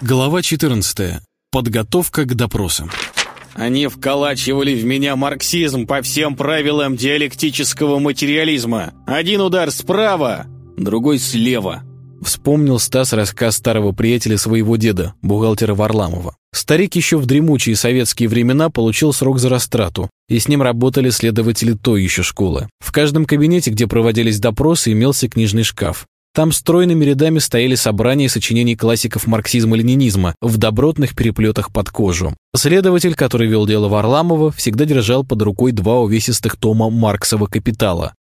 Глава 14. Подготовка к допросам. Они вколачивали в меня марксизм по всем правилам диалектического материализма. Один удар справа, другой слева. Вспомнил Стас рассказ старого приятеля своего деда, бухгалтера Варламова. Старик еще в дремучие советские времена получил срок за растрату, и с ним работали следователи той еще школы. В каждом кабинете, где проводились допросы, имелся книжный шкаф. Там стройными рядами стояли собрания сочинений классиков марксизма-ленинизма в добротных переплетах под кожу. Следователь, который вел дело Варламова, всегда держал под рукой два увесистых тома Марксова «Капитала».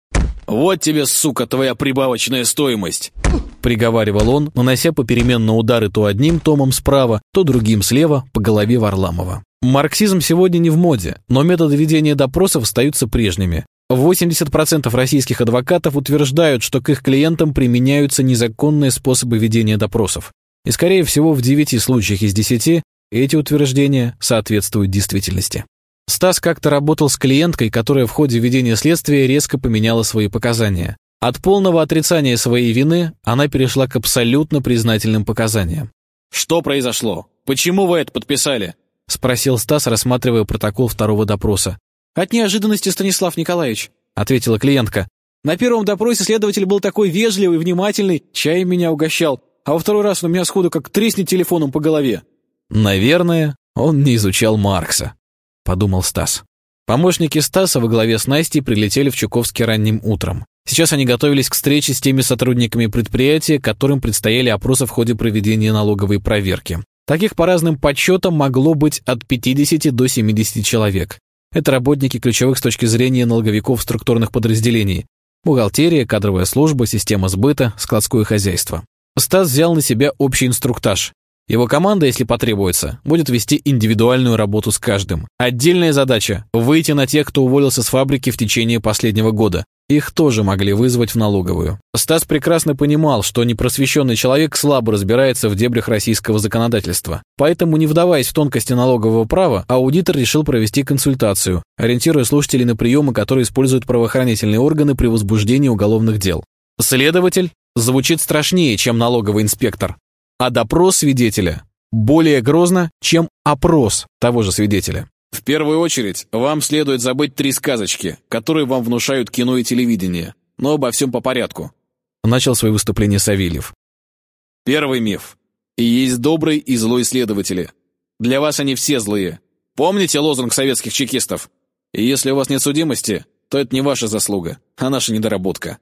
«Вот тебе, сука, твоя прибавочная стоимость!» Приговаривал он, нанося попеременно удары то одним томом справа, то другим слева по голове Варламова. Марксизм сегодня не в моде, но методы ведения допросов остаются прежними. 80% российских адвокатов утверждают, что к их клиентам применяются незаконные способы ведения допросов. И, скорее всего, в 9 случаях из 10 эти утверждения соответствуют действительности. Стас как-то работал с клиенткой, которая в ходе ведения следствия резко поменяла свои показания. От полного отрицания своей вины она перешла к абсолютно признательным показаниям. «Что произошло? Почему вы это подписали?» — спросил Стас, рассматривая протокол второго допроса. «От неожиданности, Станислав Николаевич», — ответила клиентка. «На первом допросе следователь был такой вежливый, внимательный, чаем меня угощал, а во второй раз он меня сходу как треснет телефоном по голове». «Наверное, он не изучал Маркса», — подумал Стас. Помощники Стаса во главе с Настей прилетели в Чуковске ранним утром. Сейчас они готовились к встрече с теми сотрудниками предприятия, которым предстояли опросы в ходе проведения налоговой проверки. Таких по разным подсчетам могло быть от 50 до 70 человек. Это работники ключевых с точки зрения налоговиков структурных подразделений. Бухгалтерия, кадровая служба, система сбыта, складское хозяйство. Стас взял на себя общий инструктаж. Его команда, если потребуется, будет вести индивидуальную работу с каждым. Отдельная задача – выйти на тех, кто уволился с фабрики в течение последнего года, их тоже могли вызвать в налоговую. Стас прекрасно понимал, что непросвещенный человек слабо разбирается в дебрях российского законодательства. Поэтому, не вдаваясь в тонкости налогового права, аудитор решил провести консультацию, ориентируя слушателей на приемы, которые используют правоохранительные органы при возбуждении уголовных дел. Следователь звучит страшнее, чем налоговый инспектор, а допрос свидетеля более грозно, чем опрос того же свидетеля. В первую очередь, вам следует забыть три сказочки, которые вам внушают кино и телевидение, но обо всем по порядку. Начал свое выступление Савельев. Первый миф. И есть добрый и злой следователи. Для вас они все злые. Помните лозунг советских чекистов? И если у вас нет судимости, то это не ваша заслуга, а наша недоработка.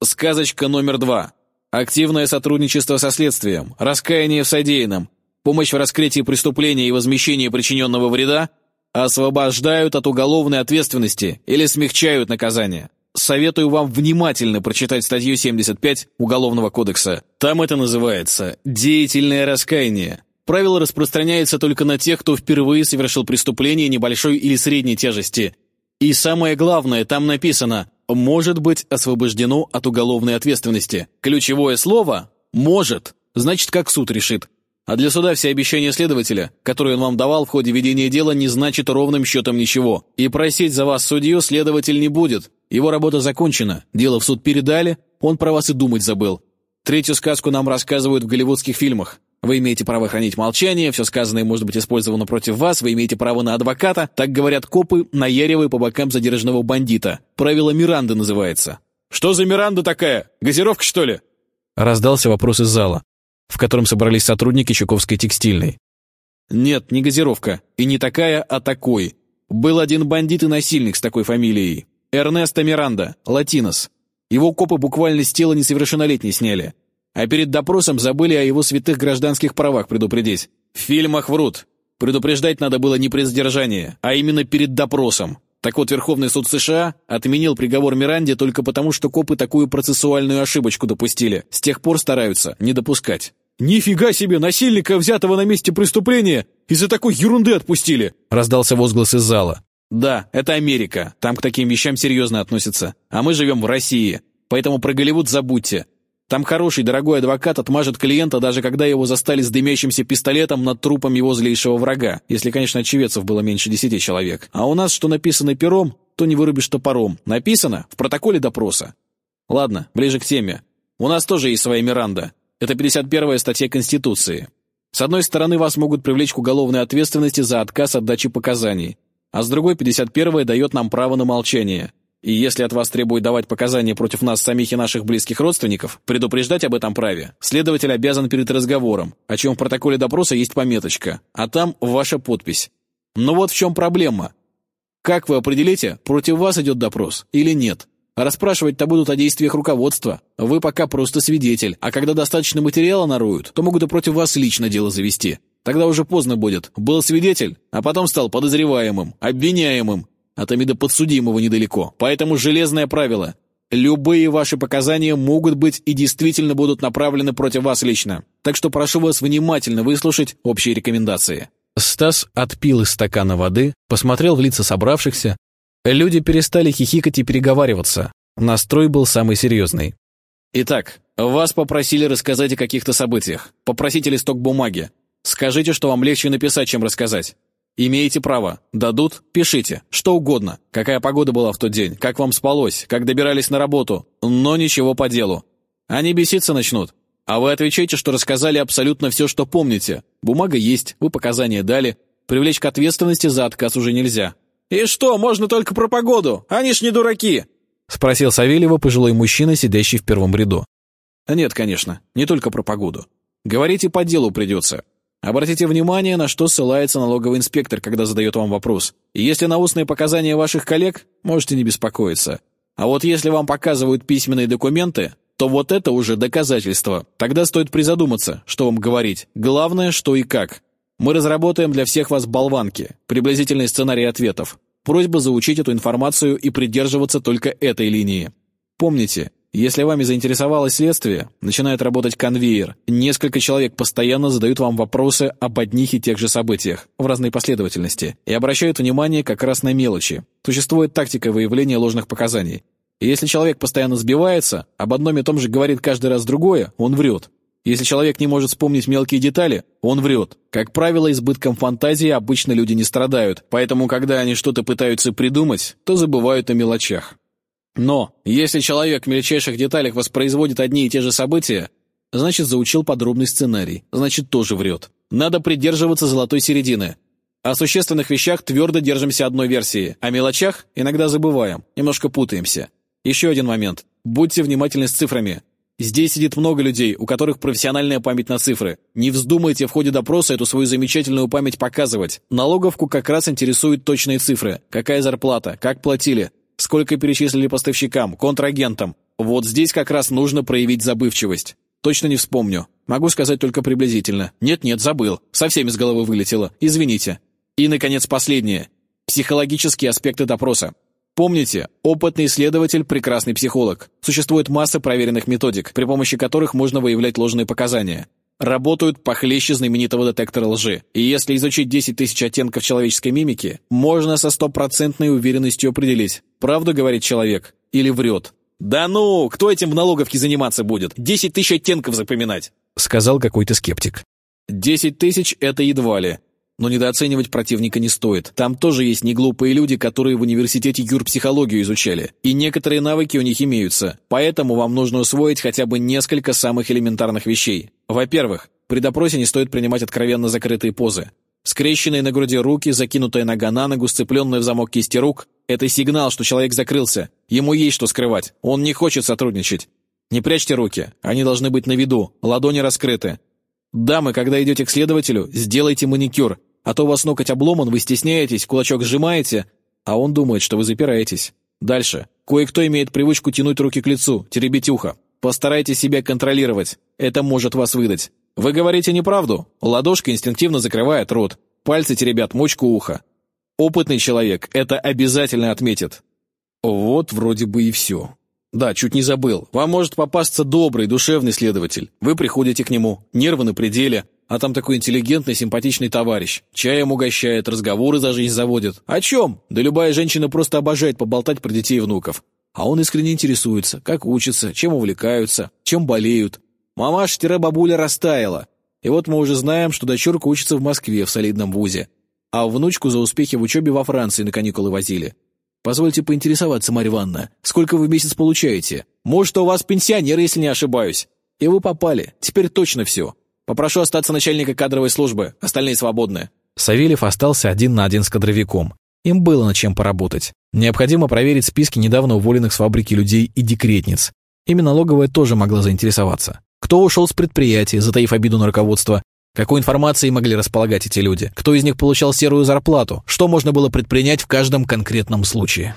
Сказочка номер два. Активное сотрудничество со следствием, раскаяние в содеянном, помощь в раскрытии преступления и возмещении причиненного вреда освобождают от уголовной ответственности или смягчают наказание. Советую вам внимательно прочитать статью 75 Уголовного кодекса. Там это называется «деятельное раскаяние». Правило распространяется только на тех, кто впервые совершил преступление небольшой или средней тяжести. И самое главное, там написано «может быть освобождено от уголовной ответственности». Ключевое слово «может», значит, как суд решит. А для суда все обещания следователя, которые он вам давал в ходе ведения дела, не значит ровным счетом ничего. И просить за вас судью следователь не будет. Его работа закончена, дело в суд передали, он про вас и думать забыл. Третью сказку нам рассказывают в голливудских фильмах. Вы имеете право хранить молчание, все сказанное может быть использовано против вас, вы имеете право на адвоката, так говорят копы, наяривая по бокам задержанного бандита. Правило Миранды называется. «Что за Миранда такая? Газировка, что ли?» Раздался вопрос из зала в котором собрались сотрудники Чуковской текстильной. «Нет, не газировка. И не такая, а такой. Был один бандит и насильник с такой фамилией. Эрнесто Миранда, латинос. Его копы буквально с тела несовершеннолетней сняли. А перед допросом забыли о его святых гражданских правах предупредить. В фильмах врут. Предупреждать надо было не при задержании, а именно перед допросом. Так вот, Верховный суд США отменил приговор Миранде только потому, что копы такую процессуальную ошибочку допустили. С тех пор стараются не допускать. «Нифига себе, насильника, взятого на месте преступления, из-за такой ерунды отпустили!» Раздался возглас из зала. «Да, это Америка, там к таким вещам серьезно относятся. А мы живем в России, поэтому про Голливуд забудьте. Там хороший, дорогой адвокат отмажет клиента, даже когда его застали с дымящимся пистолетом над трупом его злейшего врага, если, конечно, очевидцев было меньше десяти человек. А у нас, что написано пером, то не вырубишь топором. Написано в протоколе допроса. Ладно, ближе к теме. У нас тоже есть своя Миранда. Это 51-я статья Конституции. С одной стороны, вас могут привлечь к уголовной ответственности за отказ от дачи показаний, а с другой 51-я дает нам право на молчание. И если от вас требуют давать показания против нас самих и наших близких родственников, предупреждать об этом праве, следователь обязан перед разговором, о чем в протоколе допроса есть пометочка, а там ваша подпись. Но вот в чем проблема. Как вы определите, против вас идет допрос или нет? Расспрашивать-то будут о действиях руководства. Вы пока просто свидетель, а когда достаточно материала наруют, то могут и против вас лично дело завести. Тогда уже поздно будет. Был свидетель, а потом стал подозреваемым, обвиняемым, а там и до подсудимого недалеко. Поэтому железное правило. Любые ваши показания могут быть и действительно будут направлены против вас лично. Так что прошу вас внимательно выслушать общие рекомендации». Стас отпил из стакана воды, посмотрел в лица собравшихся. Люди перестали хихикать и переговариваться. Настрой был самый серьезный. «Итак, вас попросили рассказать о каких-то событиях. Попросите листок бумаги. Скажите, что вам легче написать, чем рассказать. Имеете право. Дадут – пишите. Что угодно. Какая погода была в тот день, как вам спалось, как добирались на работу. Но ничего по делу. Они беситься начнут. А вы отвечаете, что рассказали абсолютно все, что помните. Бумага есть, вы показания дали. Привлечь к ответственности за отказ уже нельзя. «И что, можно только про погоду? Они ж не дураки!» Спросил Савельева пожилой мужчина, сидящий в первом ряду. «Нет, конечно, не только про погоду. Говорите по делу придется. Обратите внимание, на что ссылается налоговый инспектор, когда задает вам вопрос. И если на устные показания ваших коллег, можете не беспокоиться. А вот если вам показывают письменные документы, то вот это уже доказательство. Тогда стоит призадуматься, что вам говорить. Главное, что и как. Мы разработаем для всех вас болванки, приблизительный сценарий ответов. Просьба заучить эту информацию и придерживаться только этой линии. Помните, если вами заинтересовалось следствие, начинает работать конвейер. Несколько человек постоянно задают вам вопросы об одних и тех же событиях, в разной последовательности, и обращают внимание как раз на мелочи. Существует тактика выявления ложных показаний. И если человек постоянно сбивается, об одном и том же говорит каждый раз другое, он врет. Если человек не может вспомнить мелкие детали, он врет. Как правило, избытком фантазии обычно люди не страдают, поэтому когда они что-то пытаются придумать, то забывают о мелочах. Но если человек в мельчайших деталях воспроизводит одни и те же события, значит, заучил подробный сценарий, значит, тоже врет. Надо придерживаться золотой середины. О существенных вещах твердо держимся одной версии, о мелочах иногда забываем, немножко путаемся. Еще один момент. Будьте внимательны с цифрами. Здесь сидит много людей, у которых профессиональная память на цифры. Не вздумайте в ходе допроса эту свою замечательную память показывать. Налоговку как раз интересуют точные цифры. Какая зарплата, как платили, Сколько перечислили поставщикам, контрагентам? Вот здесь как раз нужно проявить забывчивость. Точно не вспомню. Могу сказать только приблизительно. Нет-нет, забыл. Совсем из головы вылетело. Извините. И, наконец, последнее. Психологические аспекты допроса. Помните, опытный исследователь – прекрасный психолог. Существует масса проверенных методик, при помощи которых можно выявлять ложные показания работают похлеще знаменитого детектора лжи. И если изучить 10 тысяч оттенков человеческой мимики, можно со стопроцентной уверенностью определить, правду говорит человек или врет. «Да ну, кто этим в налоговке заниматься будет? 10 тысяч оттенков запоминать!» Сказал какой-то скептик. «10 тысяч — это едва ли. Но недооценивать противника не стоит. Там тоже есть неглупые люди, которые в университете юрпсихологию изучали. И некоторые навыки у них имеются. Поэтому вам нужно усвоить хотя бы несколько самых элементарных вещей. Во-первых, при допросе не стоит принимать откровенно закрытые позы. Скрещенные на груди руки, закинутая нога на ногу, сцепленная в замок кисти рук – это сигнал, что человек закрылся. Ему есть что скрывать. Он не хочет сотрудничать. Не прячьте руки. Они должны быть на виду, ладони раскрыты. Дамы, когда идете к следователю, сделайте маникюр, а то у вас ноготь обломан, вы стесняетесь, кулачок сжимаете, а он думает, что вы запираетесь. Дальше. Кое-кто имеет привычку тянуть руки к лицу, теребить ухо. Постарайтесь себя контролировать. Это может вас выдать. Вы говорите неправду. Ладошка инстинктивно закрывает рот. Пальцы теребят мочку уха. Опытный человек это обязательно отметит. Вот вроде бы и все. Да, чуть не забыл. Вам может попасться добрый, душевный следователь. Вы приходите к нему, нервы на пределе, а там такой интеллигентный, симпатичный товарищ. Чаем угощает, разговоры за жизнь заводит. О чем? Да любая женщина просто обожает поболтать про детей и внуков. А он искренне интересуется, как учатся, чем увлекаются, чем болеют. Мамаша-бабуля растаяла. И вот мы уже знаем, что дочурка учится в Москве в солидном вузе. А внучку за успехи в учебе во Франции на каникулы возили. Позвольте поинтересоваться, Марья Ивановна, сколько вы в месяц получаете? Может, у вас пенсионер, если не ошибаюсь? И вы попали. Теперь точно все. Попрошу остаться начальника кадровой службы, остальные свободны». Савельев остался один на один с кадровиком. Им было над чем поработать. Необходимо проверить списки недавно уволенных с фабрики людей и декретниц. Именно налоговая тоже могла заинтересоваться. Кто ушел с предприятия, затаив обиду на руководство? Какой информацией могли располагать эти люди? Кто из них получал серую зарплату? Что можно было предпринять в каждом конкретном случае?